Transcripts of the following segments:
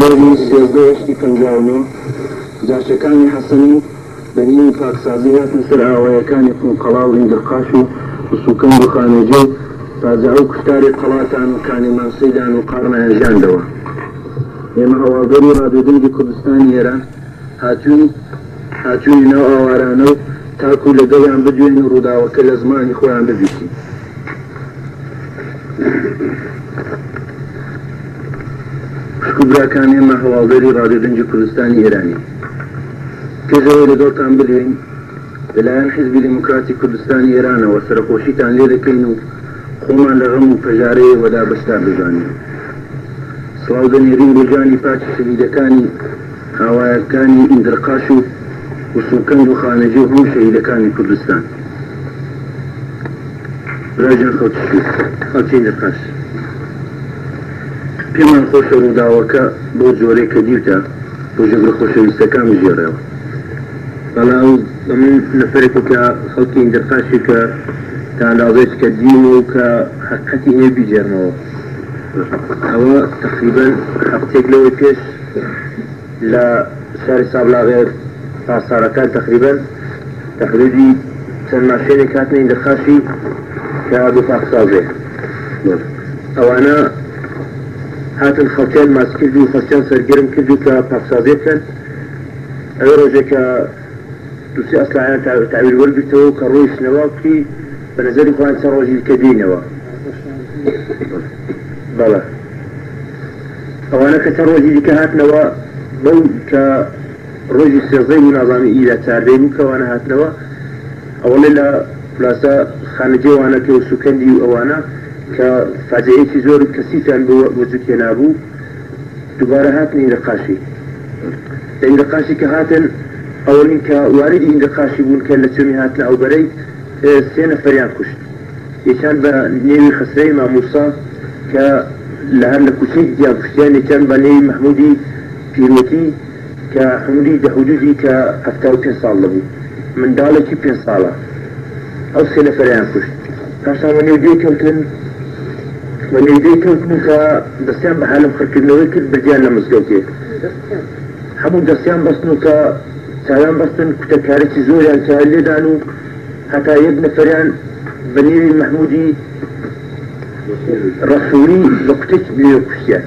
بەری زێگۆشتی پنجاونم جاشەکانی حەسەنی بەنیین پاکسازی هاتن سەر ئاوایەکانی قونقەڵاو ئینگرقاش و سوکەم و خانەجێ تازە ئەو کوشتاری قەڵاتان و کانیمانسیدان و قارنایەژاندەوە ئێمە هەواگەری ڕادودەنگی کوردستانی ئێران هاتوون هاتوونی ناو ئاوارانە و تاکو لەگەڵیان بدوێن و ڕووداوەکە لە زمانی خۆیان ببییتی. کوبراکان ئێمە هەواڵدەری ڕادێدەنجی کوردستانی ئێرانی تێزەوە لەگەڵتان بلێن لەلایەن حیزبی دموکراتی کوردستانی ئێرانەوە سەرخۆشیتان لێ دەکەین و خۆمان لە غەم و پەژارەیە وەدا بەستان بزانین سڵاودەنێرین بۆجانی پاچ سەویدەکانی هاوایەکانی ئیندرقاش و وسوکەند و خانەجی و هەم شەهیدەکانی کوردستان راجان خەڵکی خەڵکی ئیندرقاش پێمان خۆشە ڕووداوەکە بۆ جۆرێک کە دیرتە بۆ ژەبر خۆشەویستەکان ژێڕەوە بەڵام من نەفرێک کە خەڵکی دەپاشی کە تاندازێت کە دین و کە حقەتی هەیە بیجێرنەوە ئەوە تقریبن هەفتێک لەوەی پێش لە سەر سابلاغێر پاسارەکان تقریبن تقریبی چەند ماشێنێک هاتنین دەخاشی کە دوو پاقسازێ ئەوانە هاتن خەڵکیان ماسکرد و خەستیان سەرگرم کردو کە پاکسازێ بکەن ئەوە ڕۆژێکە دوسی ئەسلایان تاویل وەرگتەوە کە ڕۆی سنەواکی بە نظری خۆیان چەند ڕۆژی کە دینەوە بەڵە ئەوانە کە چەند ڕۆژی دیکە هاتنەوە بەو کە ڕۆژی سێزەی و نازامی ئیدا چاربێ بوو کەوانە هاتنەوە ئەوڵێ لە پلاسە خانەجێوانە کە و سوکەندی و ئەوانە کە فاجەیەکی زۆر کەسیتان بۆ وجود هێنابوو دوبارە هاتن ئینقاشی ئینقاشی کە هاتن ئەوین کە وارد ئینقاشی بوون کە لە چمی هاتن ئەو بەرەی سێ نەفەریان کوشت یەکان بە نێوی خسرەی ماموسا کە لە هەر لە کوچی دیان کوشتیان یەکان بە نێوی محمودی پیرۆتی کە حمودی دە حدودی کە هەفتا و پێ ساڵ لەبوو منداڵێکی پێ ساڵە ئەو سێ نەفەریان کوشت پاشان بە نێو دوێ کەوتن بەنێدەی کەوتنکە دەستیان بە حالم خکردنەوەی کرد بردیان لە مزگەوتێ هەموو دەستیان بەستنکە چایان بەستن کوتەکارێکی زۆریان چای لێدان و هەتا یەک نەفەریان بەنێوی مححمودی ڕسووری بە کوتێک بێ کوشتیان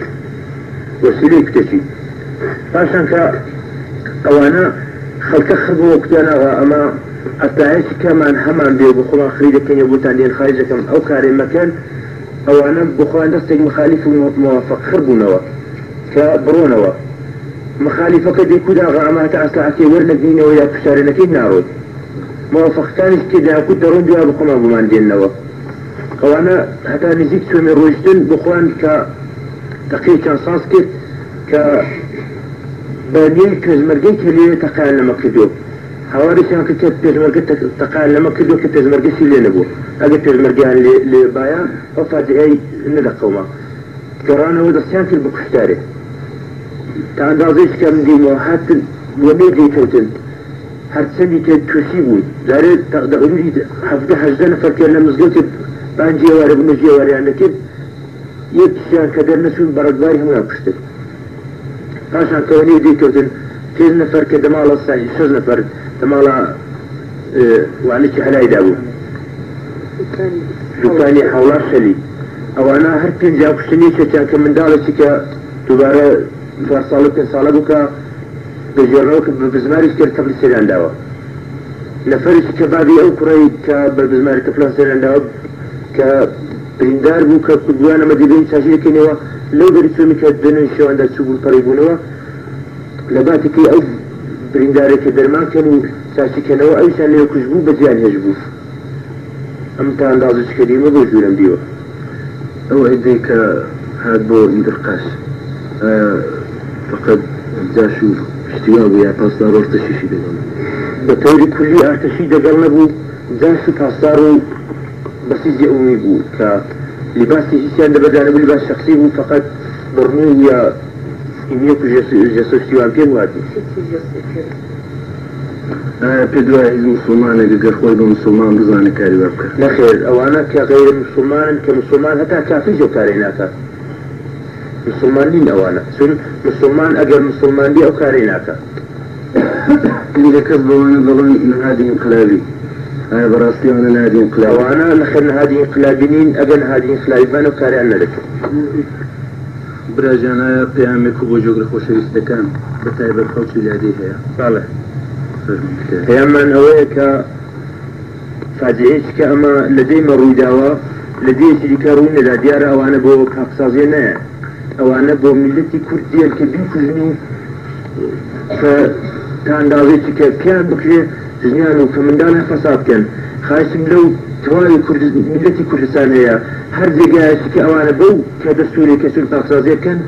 وەسیلی کوتێکی پاشان کە ئەوانە خەڵکە خبوو کوتیانەوە ئەمە ئەستاایکی کەمان هەمان بێ بخۆڵ خریدەکەن بۆتان لێن خارجەکەم ئەو کارێ مەکەن ئەوانە بخوا دەستێک مخالیف و موافق خبوونەوە کە بڕۆنەوە مخالیفەکە دیکودا ڕاماتە ئاساعتی وەرنەبینەوە یا پشارەکەی ناڕۆی موافقەکانش تێداکوت دەڕون دوا بخۆمە بمان دێنەوە ئەوانە هەتا نزیک چۆمی ڕۆیشتن بخوان کە تەقی چەند ساس کرد کە بەنیێ کەژمەرگەی کلێ تەقیان لەمە کردو هەوارێکیان کە کەس پێشمەرگە تەقان لەمە کردو کە پێشمەرگەسی لێ نەبوو ئەگە پێشمەرگیان لێ بایان ئەو فاجعەی نەدەقەوما گەڕانەوە دەستیان کرد بە کوشتارێ تا ئەندازەی کەم دیمەوە هاتن وەبێ دیکەوتن هەرچەندی تێ تووسی بووی دارێت تەقدەغری هەفتە هەژدە نەفەرکە لە مزگەوتی بانجیێوارە بنەژێوەریان دەکرد یەکیان کە دەرنەچون بەڕگباری هەمویان پشتن پاشان کەونەی دیکەوتن پێ نەفەر کە دەماڵە سای شەز نەفەرد لمالا وعنك حلاي دابو دوکانی حوڵا خەلی ئەوانە هەر پێنج پشتنی کەتیانکە منداڵێکی کە دووبارە چوار ساڵ پێ ساڵە بکە بەژێڕەوە کە بە بزماریش کرد تەبلی سێرانداوە لە فەرێکی کە بابی ئەو کوڕی کە بە بزماری کە پلان سێرانداوە کە بریندار بوو کە کوردوانە مەدیبین چاژیرکەنەوە لەو دەریچومی کە دێنن شێواندا چوو بوو پەڕی بوونەوە لە باتێکی ئەو بریندارێکی دەرمان کەن و چاچکەنەوە ئەویسان لێ کوشببوو بەجیان هێش بوو ئەم تا ئەندازشکەریمە بۆ ژورم بیوە ئەوە هەیە کە هات بۆ ئیدرقاس فقط جاش و پشتیوا بوو یا پاسدار ڕۆشتەشیشی دەگەڵ بە تۆری کولی ئاتەشی دەگەڵ نەبوو جاش و پاسدار و بەسیزی ئەومی بوو کە لباسی هیچیان دەبەدانە لباس شخصی بوو فقط بڕنووی یا Нет, я существую вам пенлати. پێ دوای مسلمانە گەر خۆی بە مسلمان بزانانی کاری وەکە نەخێر ئەوانە کە غیر مسلمانن کە مسلمان هەتا کافی جۆ کاری ناکات مسلمان نین ئەوانە چون مسلمان ئەگەر مسلمانی ئەو کاری ناکات کەس بەوانە دەڵێن نهادی انقلابی ئایا بەڕاستیانە نادی انقلابوانە لەخێر نهادی انقلابی نین ئەگەر نهادی انقلابیبان و کاریان نەدەکرد براژانە پامێک بۆ جۆگر خۆشەویستەکان بە تایبەت خەڵکی لادی هەیە ساڵێ پێیانمان ئەوەیە کە فاجهەیەکە ئەمە لە دەیمە ڕوویداوە لە دێکی دیکە ڕووی نەدا دیارە ئەوانە بۆ کاپسازیە نایە ئەوانە بۆ میلەتی کوردیە کە بیکوژنی کە تاندازێکی کە پیان بکرێ ژنیان و کە منداڵە فەسادکەن خاسم لەو جوانی کوردی کوردستانەیە هەر جێگایشتی کە ئەوانە بەو کە دەستوری کەسور پاقسازیەکەن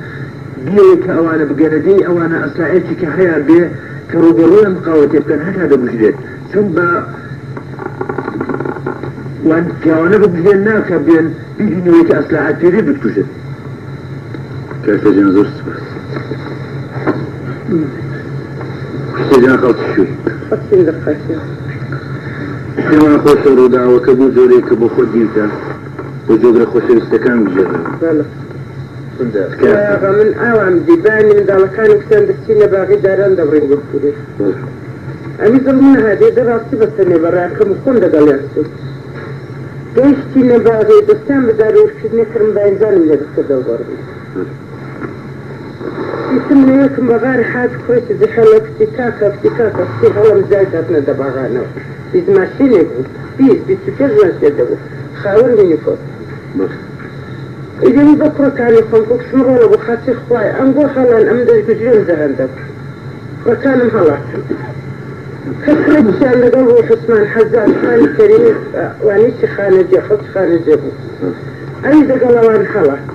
بیەیە کە ئەوانە بگەنەدەی ئەوانە ئەسلائێتی کە هەیە بێ کە ڕوبەڕۆیان مقاوەتێ بکەن هەتا دەبژێت چون بە وان پیاوانە بگوێن ناکە بێن بینەوەی کە ئەسلاحات پێری بکوژێت کارتەجان زۆر سپاس Thank you. سلمان خۆ سەرۆداوەکە بوو زۆرێکە بۆ خۆ دیکە بۆ جۆگرە خۆشەویستەکان بژێ من ئاوام دیبانی منداڵەکان کسان دەستی لە باغی داران دەڕێن بە خوێ ئەمی زڵمان هادێ دەڕاستی بەسە نێبەڕاکەم خۆم دەگەڵێن گەیشتی نەباغێ دەستان بەدار وشکردنی کرم بازانم لە دەستە دەڵگەڕبی دەستم ناکم بەغار حات خۆش زخەڵەفتی تاکە فتیکاکەفتی هەڵم زای دەتنە دەباغانەوە بیزماشینێ بوو بیست بیست و پێ ماشێ دەبوو خاور منی فۆت ئیدەمی بە کوڕەکانی خۆم کۆکسمڕۆڵە بۆ خاچی خوای ئەم بۆ خەڵان ئەم دەستگوجرێن زەهەندە بوو کوڕەکانم هەڵاتم کەسیان لەگەڵ بۆ حسمان حەزار خانی کەریم وانیشی خانەجێ خەڵ خانەجێ بوو ئەوی دەگەڵەوان هەڵات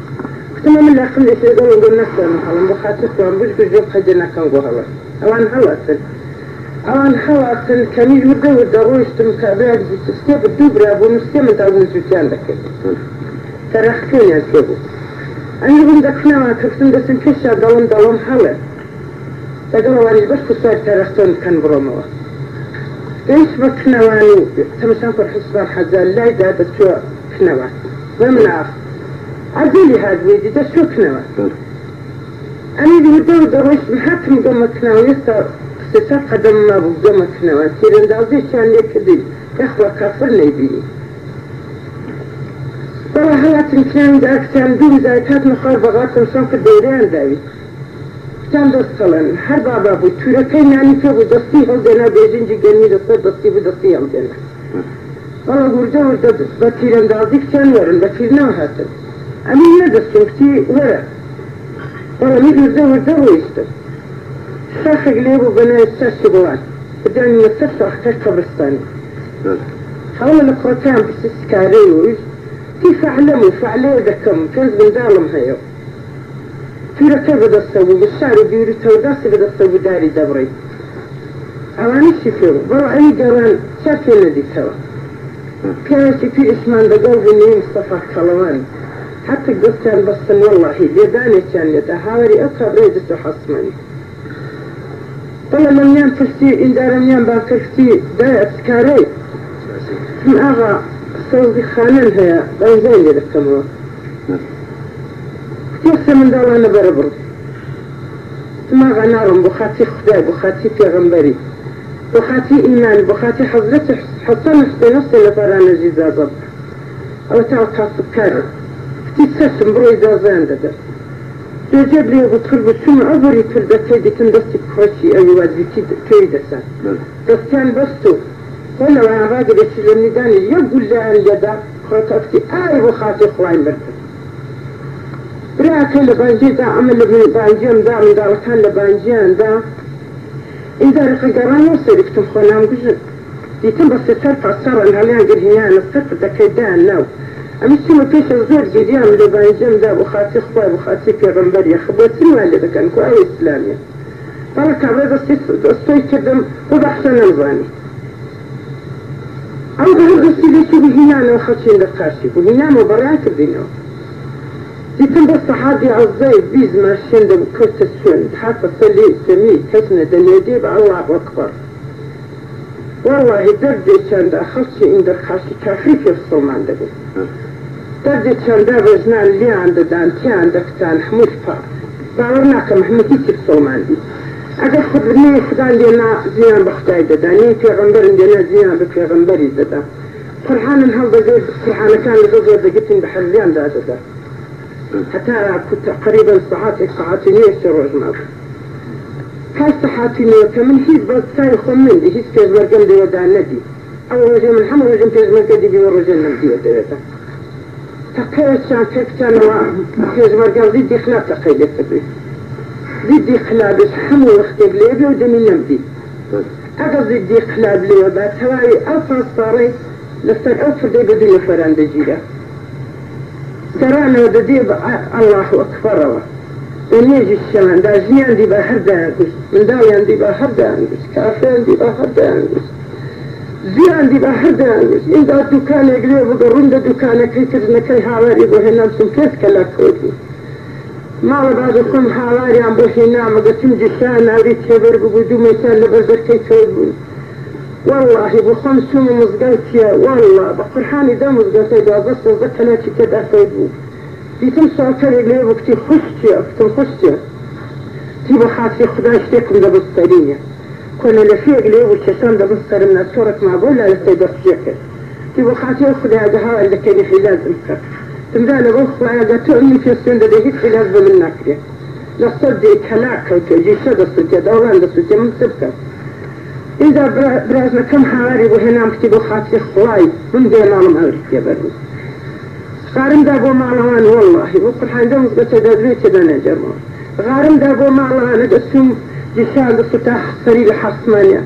تمام لەخم لە سێزم گۆ نەستم هەڵم بۆ خاتتوان بش بژۆ قەدە نەکەم بۆ هەڵە ئەوان هەڵاتن ئەوان هەڵاتن کەمی وردە و دەڕۆشتم کابراک سستێ بە دوو برابوو نوستێ منداون جوتیان دەکرد تەرەخکەیان سێ بوو ئەنی بم دەکنەوە کەفتم دەسم پێشا دەڵم دەڵم هەڵێ لەگەڵ وارش بەش کوسوار تەرەختۆن کەن بڕۆمەوە ايش بكنواني تمشان فرح حسبان حزال لا يداد تشوى كنوان ومن عفو عدلي هاد ويدي ده شوفنا أنا اللي بدو دروش بحكم قمتنا ويسا استشاف قدم ما بقمتنا وسير اندازي شان لي كذي يخوى كافر لي بيني صراحة هاتن كان داك كان دون زايد هات مخار بغاتن شان في الدوران داوي كان دستلن هر بابا بو تورا كان يعني كابو دستي هل دينا بيجين جي جنمي دستي دستي بو دستي هم دينا والله هرجا هرجا بتير اندازي كان ورن بتير نو هاتن ئەمی نەدەستوفتی وەرە وەڵەمی دوزە وەردە ڕۆیستە ساخێک لێ بوو بەنای سەرسی بڵات بدانی لە سەر ساختەر قەبرستانی حاول لە قڕەکان بسیس کارەی ویست تی فعلم و فعلێ دەکەم پێنج منداڵم هەیە تورەکە بەدەستە بوو بە شار و بیری تەوداسی بەدەستە بوو داری دەبڕی ئەوانی چی پێ بەڕ ئەی گەڕان چا پێ نەدیتەوە پیاوێکی پێ ئیسمان دەگەڵ بوو نیم سەفا کەڵەوانی حتى قصتان بس والله زيدان كان لتهاوري أكثر ريدس حصمني طلع من يان فرسي إن دار من يان باكرسي دا أسكاري من أغا سوزي خانن هيا بنزين لي لكمو كتير من دار أنا بربر ثم أغا نارم بخاتي خدا بخاتي بيغمبري بخاتي إيمان بخاتي حضرت حسن حسين نفسي لفران الجزازة أو تعطى سكر سەرم بڕۆی دازان دەدەر دەجێ بێ وتر بچوم ئەوەری تر دەکەی دەتم دەستی خۆشی ئەوی وازیتی پێی دەسەر دەستیان بەست و خۆنەوە ئاواگە دەچی لە نیدانی یە گولیان لەدا خۆتەفتی ئای بۆ خاتی خوۆین بەرکرد براکە لە بانجێدا ئەمە لە بانجیمدا منداڵەکان لە بانجیاندا ئیندا ڕقەگەڕان و سەرکتم خۆنام گژن دیتم بە سەر پاسەڕەن هەڵیان گرهیان لە سەر دەکەیدان ناو ئەم سیمە پێشە زۆر گریان لە بایجەمدا بۆ خاتی خخوای بۆ خاتی پێغمبەریە خبەتیمان لێ دەکەن کو ئەو ئیسلامیە بەڵە کامە دەستی دەستۆی کردم بۆ بەحسە نەزانی ئەو بەر دەستی لێکی بهینانەوە خەچین لە قاشی بوو هینانەوە بەڕیان کردینەوە دیتم بە سەحادی عزای بیز ماشین دەم کەوتە سوێن حتە سەلی سەمی کەس نەدەنێدێ بە ئەو ئەکبەر والله دەردێ چەندە خەڵکی ئیندە خاشی کافری پێ سڵمان دەبێت سەرجێ چەندە ڕێژنان لیان دەدان تیان دەکتان هەموو پا باوەڕ ناکەم هەمەتی چ سۆمان دی ئەگەر خود بنێ خدا لێنا زیان بەختای دەدا نێ پێغمبەر لێنا زیان بە پێغمبەری دەدا قورحانن هەڵدەگەێت قورحانەکان لەگە زۆر دەگەتین بە حەلیان دادەدا حتى كنت قريبا ساعات ساعتين يسرج ما هاي ساعتين كمن هي بس ساي خمن هي سكيز برقم دي ودان ندي أول رجل من حمر رجل في زمن كدي بيور رجل نمدي ودرته تقيتشان تكتنوا يجمع قال ضد إخلاق تقيد التبريد ضد إخلاق بس حمو وختب ليبي ودمي لمدي أقل ضد إخلاق ليبي بعد هواي أفا صاري لستر أفر دي بدي لفران دجيلة سرانا وددي الله أكبر ونيجي الشان دا جنيان دي بحر دانكوش من داوي عندي بحر دانكوش كافي عندي بحر دانكوش زی عندي بحر إذا دكان يقلي بقرون دا دكان كي كرنكي هاواري بوهنام سلكيس كلا كودي ماڵە بازەکەم هاواریان بۆشی نامەگەچم جسان ناوری تێبەر بوو دوومەسان لە بەرزەکەی تۆ بوو واللهی بۆ خۆم سوم و مزگەوتە والله بە قورحانی دا مزگەوتی دابەست زەکەناکی تێداکەی بوو دیتم ساکەێک لێ بکتی خوشتە کتم خوشتە تی بە خاتی خدای شتێکم دەبستەرینە كنا لفيق لي والشيطان ده بصر من الصورة معقول لا يستيدر فيك تي وخاتي خدا دها اللي كان حلاز امكر ثم ذا لغوخ وانا قلت امي في السن ده هيك حلاز بمنك لي لصد كلاك وتجي سد الصدية دوران ده الصدية من سبكة إذا برازنا كم حواري وهنا مكتب خاتي خلاي من دي مالم أمريكا برو غارم دا بو معلوان والله وقل حان دا مزبتة دا دريتة دا نجر غارم دا بو معلوان دا سوم جسام الفتاح فريد حسمانيا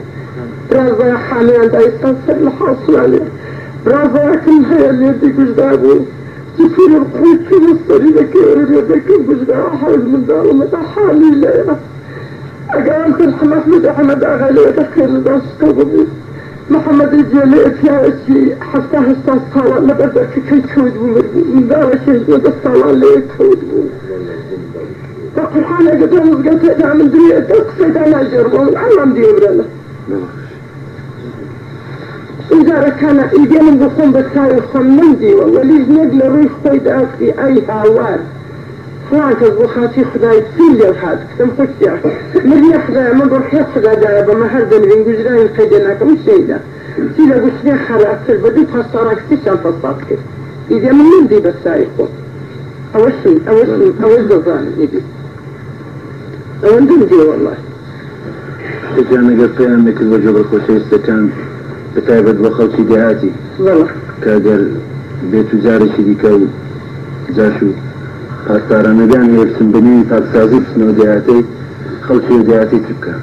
برافو يا حامي عند أي تنصر الحسمانيا برافو يا كل هيا اللي يديك وش دابو تفير القوي في مصري لك يديك وش دابو حاول من دار ومتى حامي لا أقام في الحماس مدى حمد أغالي أتخير لدى شكوبي محمد الجلي اتيا اتي حتى هستا صلاة لبدا كي كود ومدار شهد ودى الصلاة اللي كود ومدار قورحان ئەگەتۆ مزگەوتێدا من درێ تۆ قسەدا ناژێڕۆن ئەڵام دێبرەنە جارەکانە ئیدێ من بخۆم بە کاری خۆم نەمدیوە وەلیز نەک لە ڕووی خۆی داکری ئەی هاوار فلان کەس بۆ خاتی خدای چی لێ هات کەم خوشتیا مریە خدای من بۆ حێ خدادایە بەمە هەر دەنوین گوجرانی قەیدە ناکەم شەیدا چی لە گوشتێ خەراتر بە دوو پاسەڕاکسی چان پەسات کرد ئیدێ من نەمدی بە سای خۆ ئەوە شوی ئەوە شوی ئەوە دەزانم ئیدی ئەوەن دەمزی وڵە تێکیان ئەگەر پێیان نەکرد بە جۆبر خۆشەویستەکان بەتایبەت بە خەڵکی دەهاتی کاگەر بێت و جارێکی دیکە و جاش و پاسدارانەدان هێرسن بنی پاکسازی بچنەوە دەهاتەی خەڵکی دەهاتی چ بکە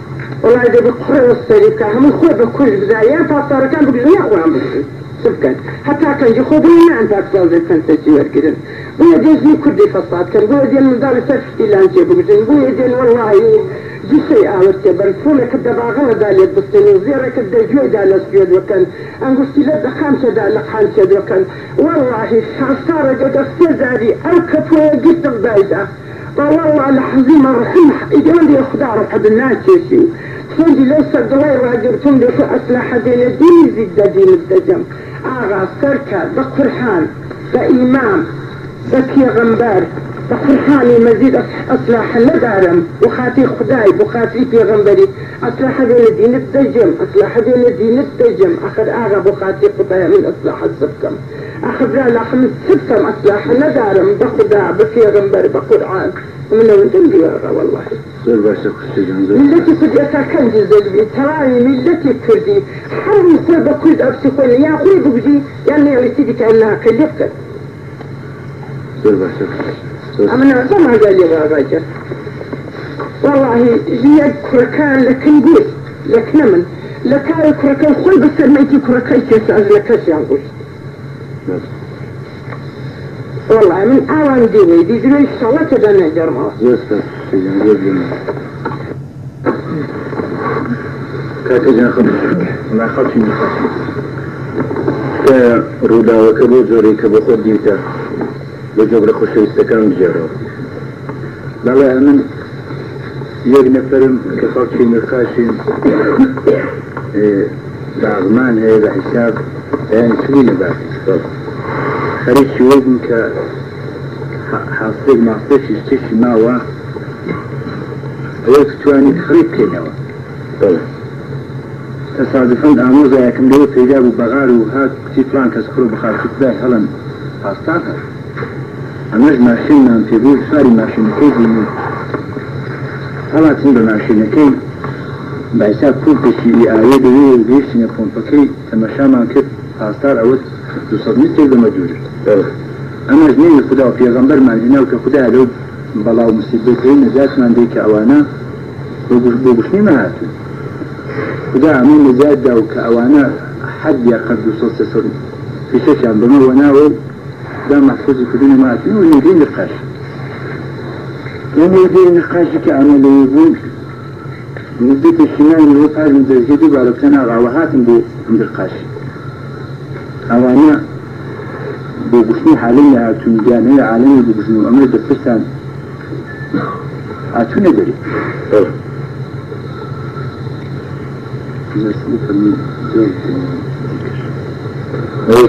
وڵای دەبە قڕەوە سەریکە هەموو خۆ بە کوش بزاریان پاسدارەکان بگرنیە خۆیان بکرێت بکەن هەتا کەنجی خۆبیان پاکسازی پنجی وەرگن بۆ دەزنی کوردی فەساد کرد بۆ دێن منداڵ سەرشتی لانجێ بگرن بۆ دێن وەڵایی جسی ئاوەتێ بەرفۆنێکە دەباغەوە دالێت بستێن و زێرەکە دەگوێدا لە سوێدەکەن ئەنگستی لە دەخامچەدا لە خانچێدەکەن وەڵاهی شاسارەگە دەستێزاری ئەو کەپۆە گرتم دایدا بەڵڵا لە حەزیمە ڕحیم ئیدیان لێ خدا ڕحەد ناچێشی خودی لەو سەردڵی ڕاگرتم لەکە ئەسلا حەدێنە دینی زیگ دەدین دەجەم. ئاغا سەرکە بە قورحان بە ئیمام بە پێغمبەر بە قورحانی مەزید ئەسلاح نەدارم وخاتی خدای بخاتی پێغمبەری ئەسلاح بێ لە دینت دەجم ئەسلاح بێ لە دینت دەجم ئەخر ئاغا بخاتی خدای من ئەسلاح سبکەم ئەخبرا لە خمس سبکەم ئەسلاح نەدارم بە خدا بە پێغمبەر بە قورعان من أبدا ديارة والله ملتي كردية كان جزلبي تراي ملتي كردي حرم سبب كل أبسي قولي يا أخوي بجي يعني على سيدي كأنها كلفك أما أنا ما قال لي راجع والله جياد كركان لكن قول لكن من لكاري كركان خوي بس ميتي كركان كيساز لكاش ينقول والله من أوان ديني دي دروي صلاة دنا جرمه کاتێکیان ناخەڵکی ڕووداوەکە بۆ زۆری کە بۆ خۆ دیتە بە جۆبرە خۆشەویستەکان بژێرەوە بەڵێ من یەک نەفرم کە خەڵکی نرخاشین داغمان هەیە بە حیساب یان سوینە باخ حريصي وزنك حاصل معصيش يشتكي ما هو ئەوە توانانی خرید پێینەوە تەسادفند ئامۆزایەکەم لەوە پێدا بوو بەغار و هات کچی پلان کەس کڕ بخاتدای هەڵم پاستاکە ئەمەش ماشینمان پێبوو سواری ماشینەکەی بینی هەڵاتن بە ماشینەکەی باسا پول پێشیری ئاوێ دەوێ گەشتینە پۆمپەکەی تەمەشامان کرد پاستار ئەوەت دوصد متر لمجوره اما جنيه خدا وبيغمبر من هناك خدا لو بلا مصيبتين نجات من ديك اوانا بوبشني ما هاتو خدا عمين نجات داو كاوانا حد يقرب دوصد سسر في شيء عم بما وناو دا محفوظ كدوني ما هاتين ونجين لقاش ونجين لقاش كعمل يبون نزدیک شمال و پاش مزدیکی دوباره کنار عوهاتم بو عمر قاشی ئەوانە بۆ گشتنی حالی لە هاتوونگیانەی عالمی بژن و ئەمە دەپستان هاتوونە دەری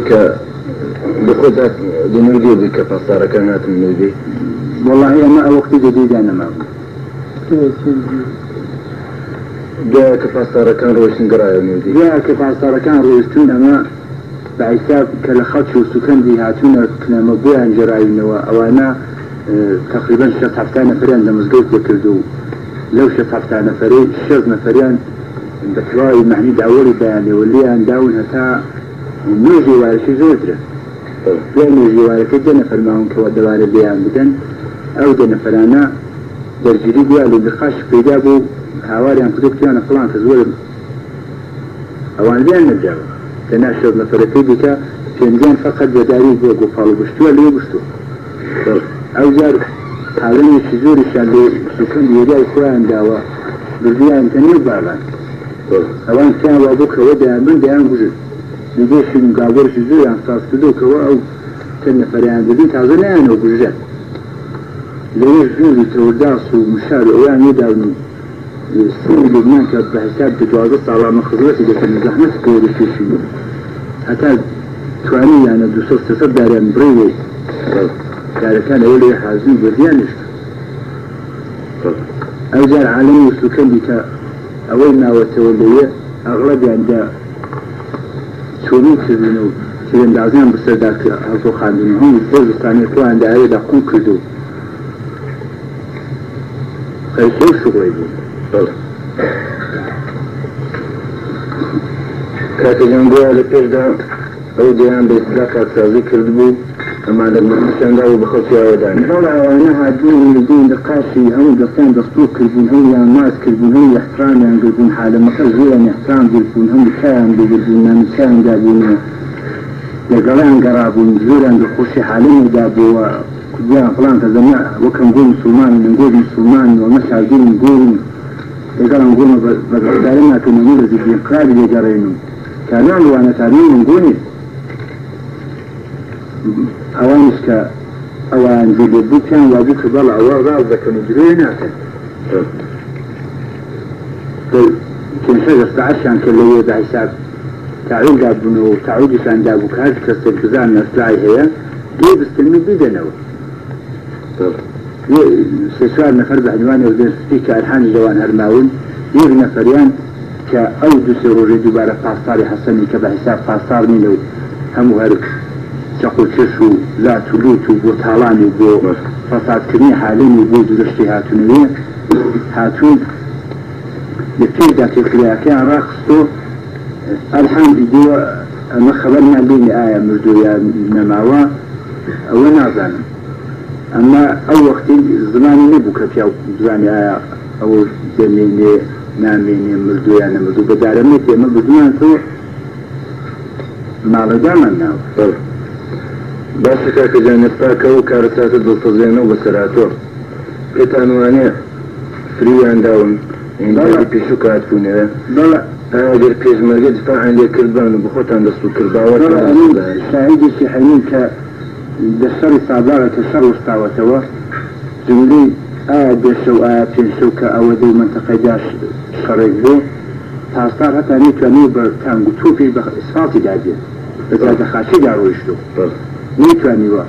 کە بخۆت دنوردی بووی کە پاسارەکە ناتم نوردی وڵی ئەمە ئەوەختی دەدیدانەما کە پاسارەکان ڕۆشتن گرایە نوردی یا کە پاسارەکان ڕۆشتون ئەمە بە عیساب کە لە خەڵکی و سوکەندی هاتوونە کنەمە بۆ ئەنجراوینەوە ئەوانە تقریبا ش هەفتان نەفریان لە مزگەوت دەکرد و لەو ش هەفتان نەفری شز نەفریان بەتواوی معنی داوەری بەیانەوە لیان داون هەتا نوێژی وارشی زۆرە لە نوێژیوارەکە دێنە فەرماونکەوە دەوارە بیان بدەن ئەو دەنەفرانە دەرگیری بووە لە دقاش پیدا بوو هاواریان کردیانە فڵان کە زۆر ئەوان لیان نەجاوە لەناو شێ مەسەرەکەی دیکە پێنجان فقط بەداری بۆ گۆپاڵ گشتووە لێ گشتوە ئەو جار حالەیەکی زۆریشان لێ سوکەم یێریای خۆیان داوە بردیان تەنێ باڵان ئەوان چیان وا بۆ کەەوە دایان من دەیان بژن نگۆشی مگاوەرشی زۆریان ساز کردوکەوە ئەو چەند نەفەریان دەبین تازە نیانەوە بژێت لەوەش زۆری تەورداس و مشار ئەویان نێداون سوود من کە بە حساب دوازە ساڵامە خزمەتی دەکەن زەحمەت پێشی هەتا توانی یانە دو سەد داریان بڕێ کارەکان ئەوە لێ حازن بەزیانشت ئەو جار عالمی وسلوکەندی کە ئەوەی ناوەتەوە لەیە ئەغڵەبیاندا چۆنی کردن و تێندازیان بەسەردا هەڵۆ خاندن هەم دەستانی خۆیاندا ئەوێدا قوم کردو خەیتۆ شوڕی بوو کاتێکیان بۆە لە پێشدا ئەو دییان بە ئیسلا کارسازی کرد بوو ئەمان لە مەسەندا و بەخەوتیاوەدان بەڵاوانە هاجیین دقاسی هەم دەستان دەستۆ کردبوون هەم یان ماس کردبوون هەم یحترانیان گربوون حالەمەکە زۆیان یحتران گربوون هەم کایان بگربوون نامچیان دابوونە لەگەڵیان گەڕابوون زۆریان دەخۆشی حالەمیدا بووە کوردیان فڵان تەزەمە وەکەم گۆ مسلمان من گۆ مسلمان وەمە شاگیر گۆرم لەگەڵم گۆمە بەگەڵدارە ناتونەمون لە زیدی قاری لێگەڕێن و کانان وانە تامی من گۆنێ ئەوانش کە ئەوان جێ بووکیان وابوو کە بەڵ ئەوە ڕاز دەکەن و درێ ناکەن عشان كله بحساب تعود ابنه تعود فان دابو كاز كسر كزان نسلاي هي بيبستلمي بيدنو طب سێچوار نەفەر بەهلوانی و دەستی کارهانی لەوان هەرماون یەک نەفەریان کە ئەو دوسێ ڕۆژی دووبارە پاساری حەسەنی کە بە حساب پاسار نینە و هەموو هەر چقوچش و لاتولوت و بۆ تاڵانی بۆ فەسادکردنی حالێنی بۆ درشتی هاتونوێ هاتوون لە پێدا تێکلیەکەیان ڕاخستۆ ئەلحەمدی دووە ئەمە خەبەریان بینی ئایا مردو یان نەماوە ئەوە نازانم ئەمما ئەو وەختی زمانی نەبوو کە پیا بزانانی ئایا ئەوە زمینێ نامێنێ مردویان نەمردوو بەدارەمە تێمە بزمان تۆ ماڵەدامان ناوە باسەکە کە جانێتپاکە و کارەساتە دڵتەزێنەوە بەسەراتۆ پێتانوانێ فریانداون پیش و کات بوونەوە ئەگەر پێشمەرگە دفاعان لێ کردبان و بخۆتان دەست و کرداوە شاهدێکی حەمین کە دەسەر ساداەکە سەر وەستاوەتەوە جملەی ئایا بێسە و ئایا پێشە کە ئەوە دەی منتەقەداش سەرێک بۆ پاسدار هەتا نتوانێت بە تانگوتۆپی بە ئسفاتی دادێت بەزادە خاچی داڕۆیشتۆ نتوانیوە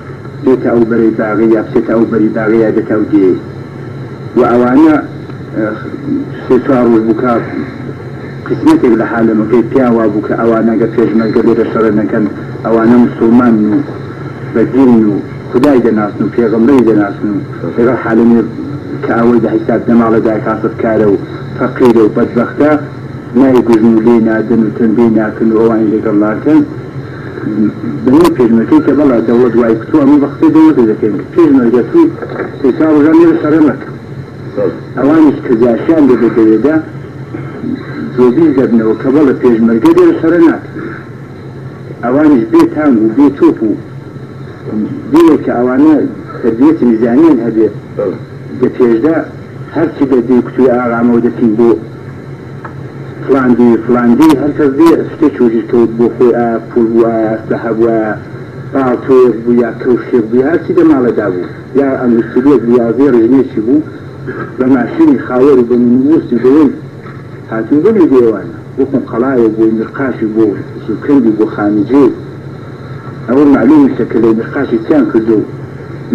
دێتە ئەو بەری باغی یا بچێتە ئەو بەری باغی یا دێتە ئەو دێ و ئەوانە سێ چوار ڕۆژ بووکە قسمەتێک لە حالەمەکەی پیاوا بوو کە ئەوانەگە پێشمەگە لێ دەسەرەنەکەن ئەوانە مسلمان و بە دین و خدای دەناسن و پێغمبەری دەناسن و لەگەڵ حالمی کە ئەوەی دە حیساب دەماڵە دایکاسب کارە و فەقیر و بەدبختە نایگوژن و لێ نادن و تەنبی ناکن و ئەوانی لەگەڵ ناکەن بنی پێژمەکەی کە بەڵا دەوڵەت وای کتو ئەمە بەختی دەوڵەت دەکەین پێژمەگەتوی تێکا ڕژانێ سەرەمەک ئەوانیش کە زیاشیان دەبێتەوێدا زۆبی زەبنەوە کە بەڵە پێژمەرگە دێ سەرە ناکەن ئەوانیش بێتان و بێ تۆپ و دیوە کە ئەوانە تربیەتی میزانیان هەبێت دە پێشدا هەرچی دەدی کچوی ئارامەوە دەکەین بۆ فلاندی فلاندی هەرکەس دێ شتێک چۆژیکەوت بۆ خۆی ئا پول وە سەح وە پاڵتۆر بوو یا کەوشێک بوو هەرچی دە ماڵەدا بوو یا ئەمشتێک یاازێ ڕژنێکی بوو بە ماشینی خاوەر بە نووسی بڵێن هاتوو بنی دێوانە بۆ قەڵایە بۆ نرقاشی بۆ سوکەندی بۆ خانجێت ئەوە معلومشە کە لە نقاشی چیان کردو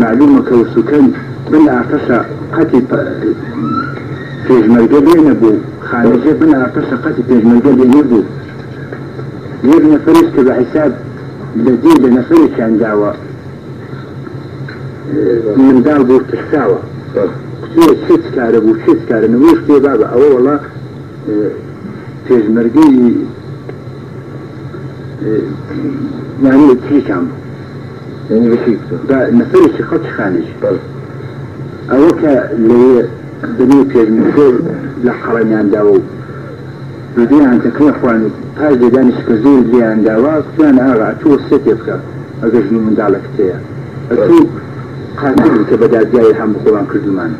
معلومە کە سوکەن بن ئاتەشە قەتی پێژمەرگە بێنە بوو خانەژێ بن ئاتەشە قەتی پێژمەرگە بێنە بوو یەک نەفرش کە بە حیساب لە دێ لە نەفرێکیان داوە منداڵ بۆ تشتاوە چ کارە بوو چ کارە نوێش تێ بابە ئەوە وڵە پێژمەرگەی يعني تريك عم يعني بشيك با مثل شي قد خانج بل اوكا اللي بني بيج مثل لحرين عن داو بدي عن تكليف وان هاي دانش كزول دي عن داوا كان اغا تو ستيفكا اجزنو من دالك تيا اتو قاتل كبدا جاي هم بقولان كردمان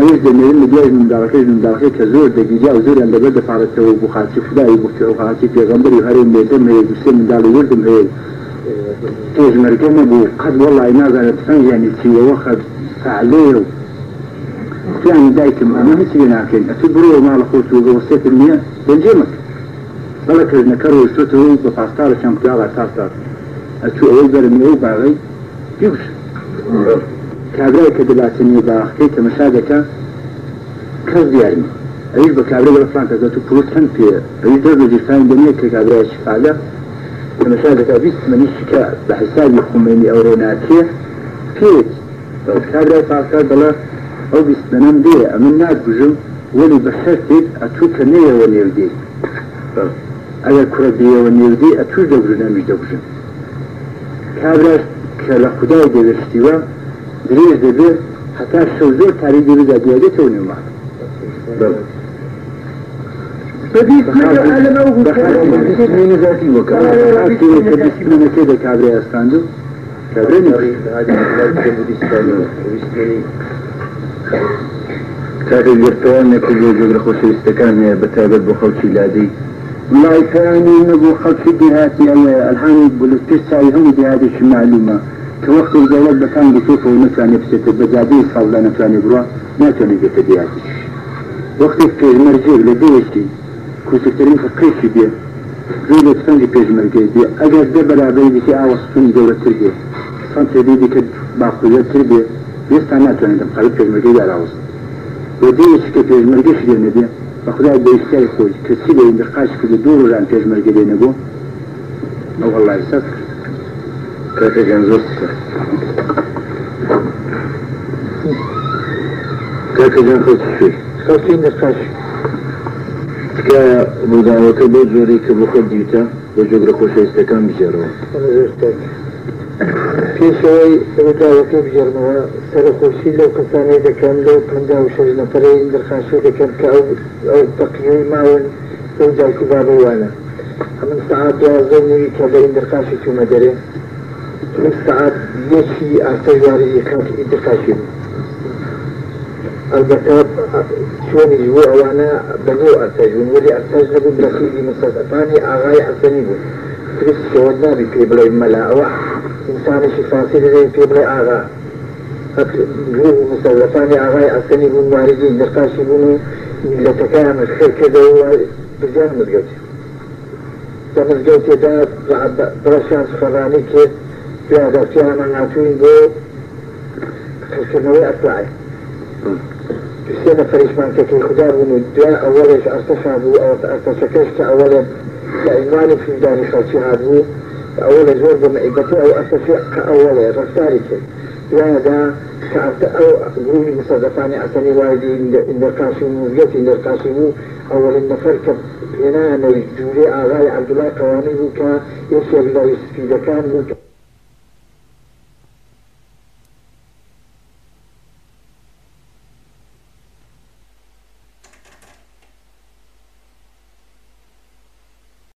ئەوش دەمێن لە دوای منداڵەکەی منداڵەکەی کە زۆر دەگیریا و زۆریان لەبەر دەپارێتەوە بۆ خاچی خدای بۆ خاچی پێغەمبەری هەرێ مێتم هەیە دوسێ منداڵ وردم هەیە تۆژ مەرکە نەبوو قەت وەڵای نازانێت سەنجیانی چیەوە خەت فعلێ و خویانی دایکم ئەمە هیچی لێ ناکەین ئەتو بڕۆ ماڵە خۆش و بەوەسێتم نییە دەنجێمە بەڵە کردنەکە ڕۆشتەوە بە پاستارە چەم پیاڵە تاستا ئەچوو ئەوەی بەرمی ئەو باغی پیوش کابرای کە دەلاتنی باخەکەی تەمەشا دەکە کەس دیارمە ئەویش بە کابرا لە فرانکە دەت و پرۆت هەند پێ ئەوی دە بەجیفان دەنێ کە کابرای شفاالە تەمەشا دەکە بیست منی شکە بە حسابی خومێنی ئەو ڕێناتێ پێچ کابرای پاکار دەڵە ئەو بیستمەم دێ ئەمن ناگوژم وەلی بە شەرێک ئەتوو کە نەیەوە نێودێ ئەگەر کوڕە بێەوە نێودی ئەتوو دەبژنەمیش دەبژن کابراش کە لە خودای دەوێشتیوە درێژ دەبێت حتا شەو زۆر تاریدی بدا دیێتەوە نما وەکەکە دەکابرێ ئەستان و کارێک گرتوانێک جۆگرە خۆشەویستەکانە بەتابەت بۆ خەڵکی لادەی لایکانی نەبوو خەڵکی دیهاتی ئەوەیە ئەلحانی بلو پێ ساوی هەموو دیهاتێکی معلومە کە وەخت و دەوڵەت بەکان گفتۆ و نتوانێت بچێتە بەزادی ساڵدا نتوانێت بڕە ناتوانێت بێتە دیاتی وەختێک پێژمەرجێ لە دەوەشتی کوچکترین فقیسی بێ زۆر لە سەنگی پێژمەرگی بێ ئەگەر دە بەرابەی دیکە ئاوەستنی دەوڵەتتر بێ سەنتێدی دیکە باخوزەتتر بێ لێستا ناتوانێت دەم قەڵب پێژمەرگی داراوەست بە دەوێتی کە پێژمەرگی خێ نەبێ بەخدای بەیسای خۆی کەسی بە قاش کرد دوور ڕان پێژمەرگی لێ نەبوو ئەو وڵای سەست کاتێکیان زۆر کاتێکیان خۆی دەقاش تکە بوداوەکە بۆ جۆری کە بۆ خۆ دیوتە بۆ جۆگرە خۆشەویستەکان بژێرەوە پێشەوەی ئەوەکە بژێرمەوە سەرخۆشی لەو کەسانی دەکەم لەو پنجا و شەژ نەپەرەی دەرخاشی دەکەم کە ئەو تەقیی ماون ئەو جاکو بابوانە ئەمن سعات دوازە نووی کە بەرین دەرخاشی تومە دەرێ ساعت یەکی ئاسەژاری یەکات ئیتفاقی البته شونی جوو ئەوانە بەلو ئاسەژون وەری ئاسەژ نەبوو بەخیلی مسەدەپانی ئاغای حەسەنی بوو کریس شەوەت نابی پێ بڵێ مەلا ئەوە ئینسانێکی فاسی دەدەی پێ بڵێ ئاغا مسەدەپانی ئاغای حەسەنی بوون واردی نقاشی بوون و ملەتەکان خێر کردەوە بزیان مزگەوتی مزگەوتێدا بەشیان سفەرانی کرد پیاده پیاده ناتوی بۆ خشکردنەوەی ئەسلعی سێ نەفەریشمان کەکەی خوددا بوون و دو ئەوەڵێش ئەرتەشا بوو ئەو ئەرتەشەکەش کە ئەوەڵێ ئیمانی فیلدانی خەڵکی هاتبوو ئەوەڵە زۆر بە مەعیبەتی ئەو ئەسەسی کە ئەوەڵێ ڕفتاری کرد دوایەدا کە ئەو گروهی مسەدەفانی ئەسەنی وایدی ئندەرقاسم وگەتی ئندەرقاسی بوو ئەوەڵین نەفەر کە پێنانەوەی جووری ئاغای عەبدوڵای قەوانی بوو کە یەکێک لە سپیدەکان بوو